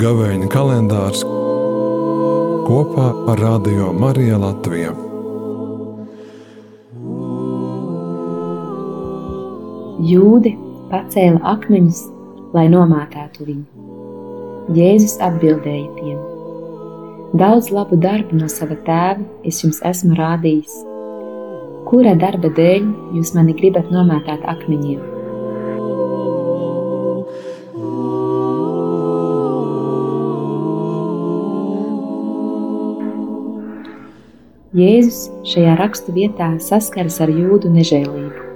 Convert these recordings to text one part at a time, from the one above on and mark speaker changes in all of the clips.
Speaker 1: Gavēņa kalendārs kopā ar Radio Mariju Latviju.
Speaker 2: Jūdi pacēla akmeņus, lai nomātātu viņu. Jēzus atbildēja tiem: Daudz labu darbu no sava tēva es jums esmu rādījis. Kura darba dēļ jūs mani gribat nomētāt akmeņiem? Jēzus šajā rakstu vietā saskaras ar jūdu nežēlību.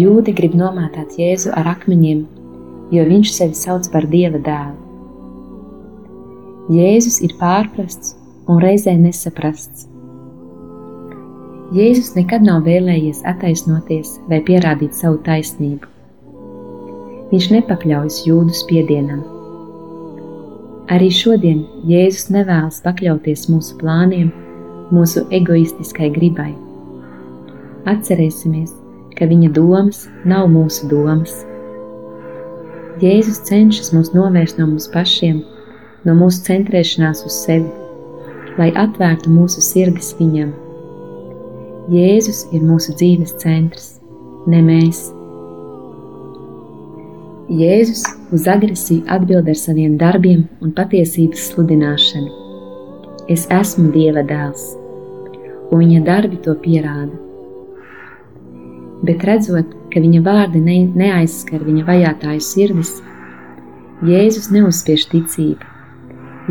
Speaker 2: Jūdi grib nomātāt Jēzu ar akmeņiem, jo viņš sevi sauc par Dieva dēlu. Jēzus ir pārprasts un reizē nesaprasts. Jēzus nekad nav vēlējies attaisnoties vai pierādīt savu taisnību. Viņš nepakļaujas jūdu spiedienam. Arī šodien Jēzus nevēlas pakļauties mūsu plāniem mūsu egoistiskai gribai. Atcerēsimies, ka viņa domas nav mūsu domas. Jēzus cenšas mūs novērst no mums pašiem, no mūsu centrēšanās uz sevi, lai atvērtu mūsu sirdis viņam. Jēzus ir mūsu dzīves centrs, ne mēs. Jēzus uz agresiju atbild ar saviem darbiem un patiesības sludināšanu. Es esmu Dieva dēls, un viņa darbi to pierāda. Bet redzot, ka viņa vārdi ne, neaizskar viņa vajātāju sirdis, Jēzus neuzspiež ticību.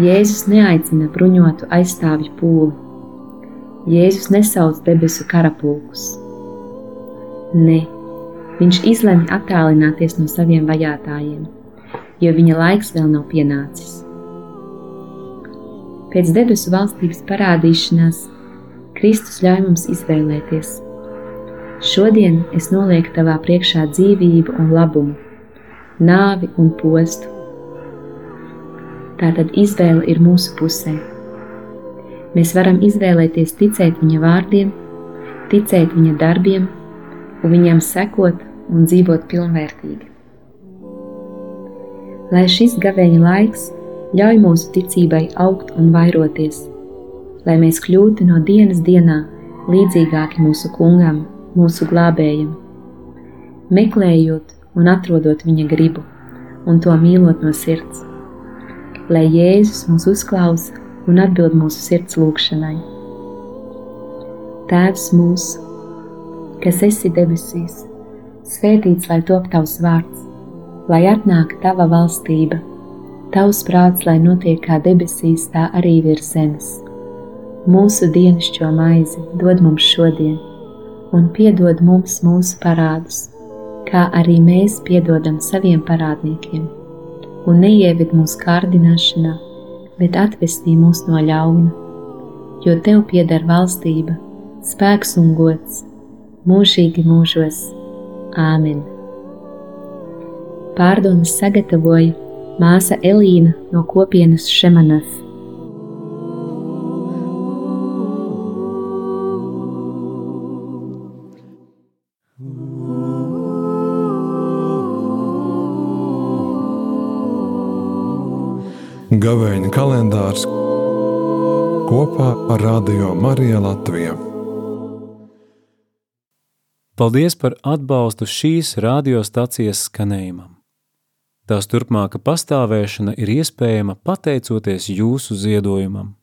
Speaker 2: Jēzus neaicina bruņotu aizstāvju pūli. Jēzus nesauc debesu karapulkus. Nē, viņš izlemj attālināties no saviem vajātajiem, jo viņa laiks vēl nav pienācis. Pēc debesu valstības parādīšanās Kristus ļauj mums izvēlēties. Šodien es nolieku tavā priekšā dzīvību un labumu, nāvi un postu. Tātad izvēle ir mūsu pusē. Mēs varam izvēlēties ticēt viņa vārdiem, ticēt viņa darbiem, un viņam sekot un dzīvot pilnvērtīgi. Lai šis gavēņa laiks ļauj mūsu ticībai augt un vairoties lai mēs kļūtu no dienas dienā līdzīgāki mūsu kungam, mūsu glābējam, meklējot un atrodot viņa gribu un to mīlot no sirds, lai Jēzus mūs uzklausa un atbild mūsu sirds lūgšanai. Tēvs mūsu, kas esi debesīs, svētīts lai top tavs vārds, lai atnāk tava valstība, tavs prāts, lai notiek kā debesīs, tā arī virs zemes Mūsu dienascho maizi dod mums šodien, un piedod mums mūsu parādus, kā arī mēs piedodam saviem parādniekiem, un neieved mūsu kārdināšanā, bet atvestī mūs no ļauna, jo Tev pieder valstība, spēks un gods, mūžīgi mūžos. Āmen! Pārdomas sagatavoja māsa Elīna no kopienas Šemanaf.
Speaker 1: Gavēņa kalendārs kopā ar Radio Mariju Latviju.
Speaker 3: Paldies par atbalstu šīs radiostacijas skanējumam. Tās turpmāka pastāvēšana ir iespējama pateicoties jūsu ziedojumam.